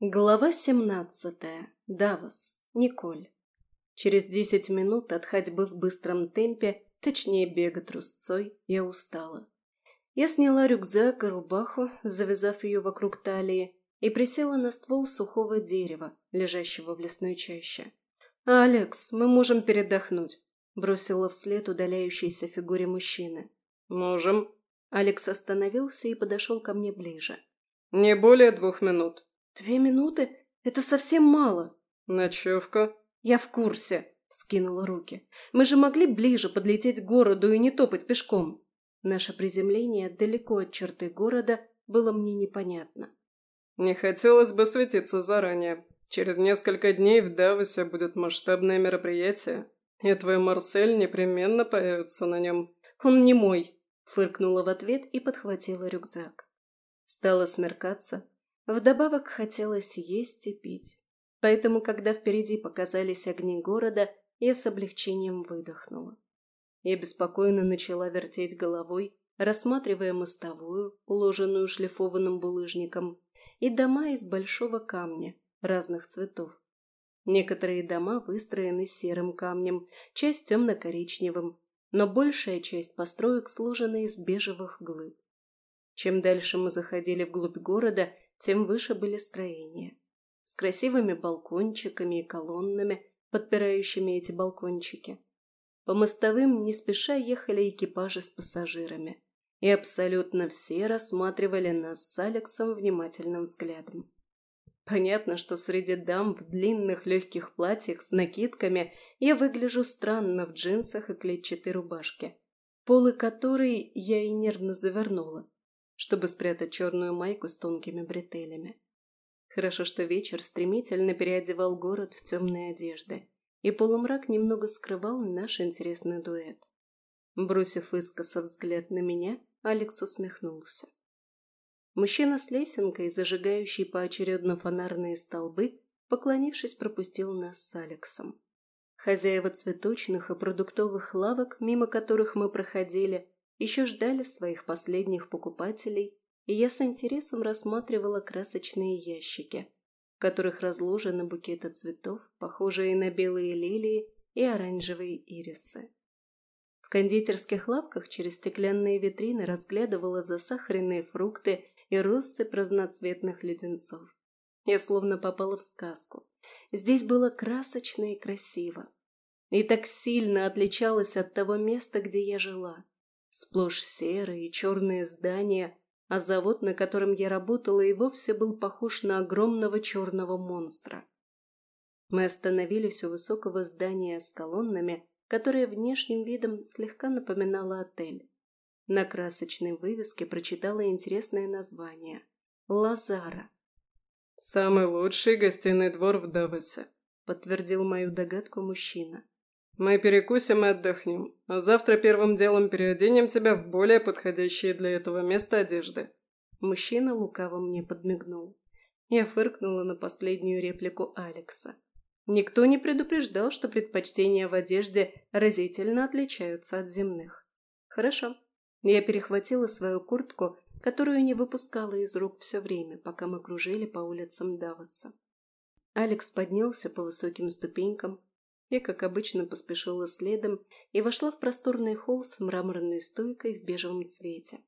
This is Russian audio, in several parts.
Глава семнадцатая. Давос. Николь. Через десять минут от ходьбы в быстром темпе, точнее бега трусцой, я устала. Я сняла рюкзак и рубаху, завязав ее вокруг талии, и присела на ствол сухого дерева, лежащего в лесной чаще. «Алекс, мы можем передохнуть», — бросила вслед удаляющейся фигуре мужчины. «Можем». Алекс остановился и подошел ко мне ближе. «Не более двух минут». «Две минуты? Это совсем мало». «Ночевка?» «Я в курсе», — скинула руки. «Мы же могли ближе подлететь к городу и не топать пешком». Наше приземление далеко от черты города было мне непонятно. «Не хотелось бы светиться заранее. Через несколько дней в Давосе будет масштабное мероприятие, и твой Марсель непременно появится на нем. Он не мой», — фыркнула в ответ и подхватила рюкзак. Стало смеркаться. Вдобавок хотелось есть и пить. Поэтому, когда впереди показались огни города, я с облегчением выдохнула. Я беспокойно начала вертеть головой, рассматривая мостовую, уложенную шлифованным булыжником, и дома из большого камня, разных цветов. Некоторые дома выстроены серым камнем, часть темно-коричневым, но большая часть построек сложена из бежевых глыб. Чем дальше мы заходили вглубь города, тем выше были строения. С красивыми балкончиками и колоннами, подпирающими эти балкончики. По мостовым не спеша ехали экипажи с пассажирами. И абсолютно все рассматривали нас с Алексом внимательным взглядом. Понятно, что среди дам в длинных легких платьях с накидками я выгляжу странно в джинсах и клетчатой рубашке, полы которой я и нервно завернула, чтобы спрятать черную майку с тонкими бретелями. Хорошо, что вечер стремительно переодевал город в темные одежды, и полумрак немного скрывал наш интересный дуэт. Бросив искоса взгляд на меня, Алекс усмехнулся. Мужчина с лесенкой, зажигающий поочередно фонарные столбы, поклонившись, пропустил нас с Алексом. Хозяева цветочных и продуктовых лавок, мимо которых мы проходили, еще ждали своих последних покупателей, и я с интересом рассматривала красочные ящики, в которых разложены букеты цветов, похожие на белые лилии и оранжевые ирисы. В кондитерских лавках через стеклянные витрины разглядывала засахаренные фрукты и россыпь разноцветных леденцов. Я словно попала в сказку. Здесь было красочно и красиво. И так сильно отличалось от того места, где я жила. Сплошь серые и черные здания, а завод, на котором я работала, и вовсе был похож на огромного черного монстра. Мы остановились у высокого здания с колоннами, которое внешним видом слегка напоминало отель. На красочной вывеске прочитала интересное название – «Лазара». «Самый лучший гостиный двор в Давосе», – подтвердил мою догадку мужчина. «Мы перекусим и отдохнем, а завтра первым делом переоденем тебя в более подходящие для этого места одежды». Мужчина лукаво мне подмигнул. Я фыркнула на последнюю реплику Алекса. Никто не предупреждал, что предпочтения в одежде разительно отличаются от земных. Хорошо, я перехватила свою куртку, которую не выпускала из рук все время, пока мы кружили по улицам Давоса. Алекс поднялся по высоким ступенькам. Я, как обычно, поспешила следом и вошла в просторный холл с мраморной стойкой в бежевом цвете.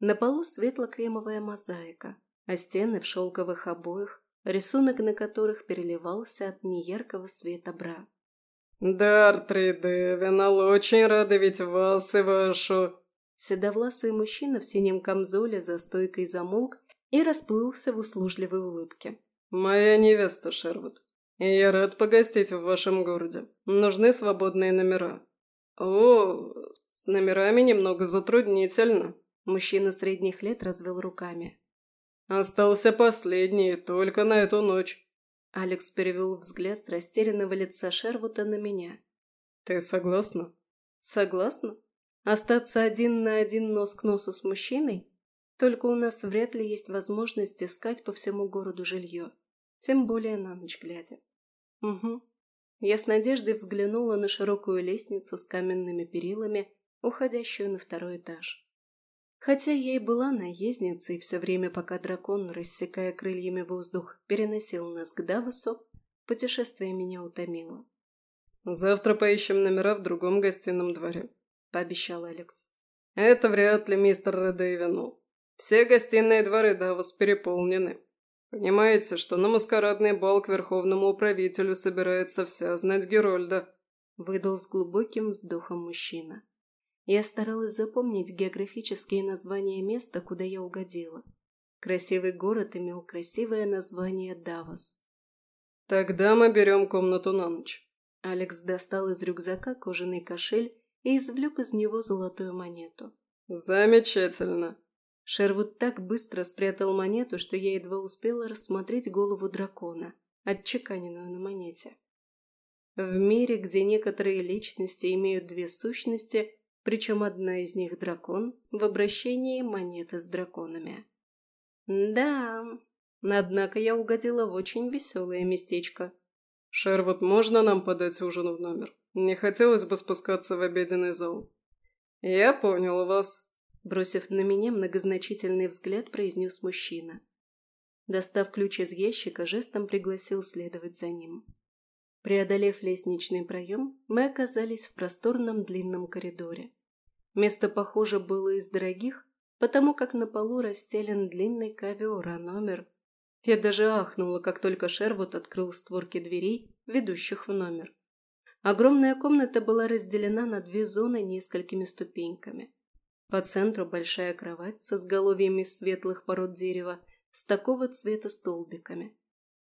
На полу светло-кремовая мозаика, а стены в шелковых обоях, рисунок на которых переливался от неяркого света бра. «Дартри Девинал, очень рада видеть вас и вашу...» Седовласый мужчина в синем камзоле за стойкой замолк и расплылся в услужливой улыбке. «Моя невеста, Шервуд. И я рад погостить в вашем городе. Нужны свободные номера». «О, с номерами немного затруднительно». Мужчина средних лет развел руками. «Остался последний, только на эту ночь». Алекс перевел взгляд с растерянного лица Шервута на меня. «Ты согласна?» «Согласна?» Остаться один на один нос к носу с мужчиной? Только у нас вряд ли есть возможность искать по всему городу жилье. Тем более на ночь глядя. Угу. Я с надеждой взглянула на широкую лестницу с каменными перилами, уходящую на второй этаж. Хотя я и была наездницей все время, пока дракон, рассекая крыльями воздух, переносил нас к Давосу, путешествие меня утомило. «Завтра поищем номера в другом гостином дворе», — пообещал Алекс. «Это вряд ли мистер Редейвину. Все гостиные дворы Давос переполнены. Понимаете, что на маскарадный бал к верховному управителю собирается вся знать Герольда», — выдал с глубоким вздохом мужчина. Я старалась запомнить географические названия места, куда я угодила. Красивый город имел красивое название Давос. «Тогда мы берем комнату на ночь». Алекс достал из рюкзака кожаный кошель и извлек из него золотую монету. «Замечательно!» Шервуд так быстро спрятал монету, что я едва успела рассмотреть голову дракона, отчеканенную на монете. В мире, где некоторые личности имеют две сущности, причем одна из них дракон, в обращении монеты с драконами. Да, однако я угодила в очень веселое местечко. «Шервуд, можно нам подать ужин в номер? Не хотелось бы спускаться в обеденный зал». «Я понял вас», — бросив на меня многозначительный взгляд, произнес мужчина. Достав ключ из ящика, жестом пригласил следовать за ним. Преодолев лестничный проем, мы оказались в просторном длинном коридоре. Место, похоже, было из дорогих, потому как на полу расстелен длинный ковер, а номер... Я даже ахнула, как только Шервуд открыл створки дверей, ведущих в номер. Огромная комната была разделена на две зоны несколькими ступеньками. По центру большая кровать со сголовьями светлых пород дерева с такого цвета столбиками.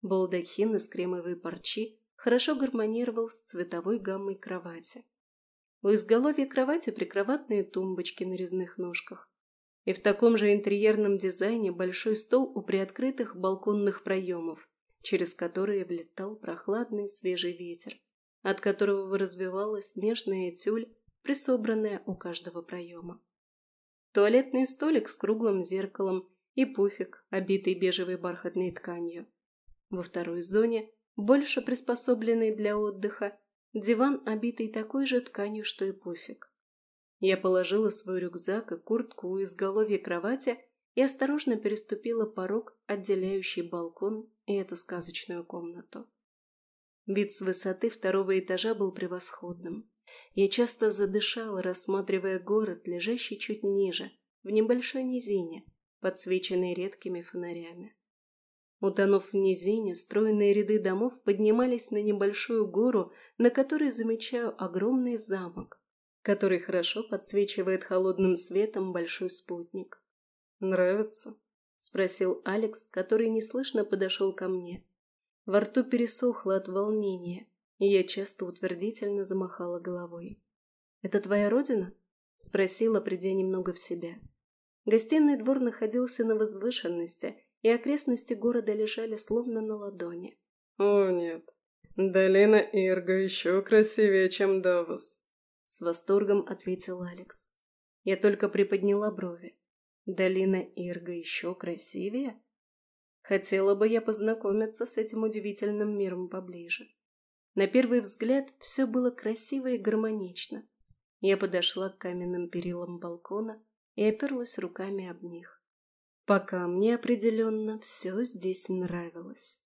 Балдахин из кремовой парчи хорошо гармонировал с цветовой гаммой кровати. У изголовья кровати прикроватные тумбочки на резных ножках. И в таком же интерьерном дизайне большой стол у приоткрытых балконных проемов, через которые влетал прохладный свежий ветер, от которого развивалась нежная тюль, присобранная у каждого проема. Туалетный столик с круглым зеркалом и пуфик, обитый бежевой бархатной тканью. Во второй зоне больше приспособленный для отдыха, диван, обитый такой же тканью, что и пуфик. Я положила свой рюкзак и куртку у изголовья кровати и осторожно переступила порог, отделяющий балкон и эту сказочную комнату. Вид с высоты второго этажа был превосходным. Я часто задышала, рассматривая город, лежащий чуть ниже, в небольшой низине, подсвеченный редкими фонарями. Утонув в низине, стройные ряды домов поднимались на небольшую гору, на которой замечаю огромный замок, который хорошо подсвечивает холодным светом большой спутник. «Нравится?» — спросил Алекс, который неслышно подошел ко мне. Во рту пересохло от волнения, и я часто утвердительно замахала головой. «Это твоя родина?» — спросила, придя немного в себя. Гостиный двор находился на возвышенности — и окрестности города лежали словно на ладони. «О, нет, долина Ирга еще красивее, чем Давос», — с восторгом ответил Алекс. Я только приподняла брови. «Долина Ирга еще красивее?» Хотела бы я познакомиться с этим удивительным миром поближе. На первый взгляд все было красиво и гармонично. Я подошла к каменным перилам балкона и оперлась руками об них. Пока мне определенно все здесь нравилось.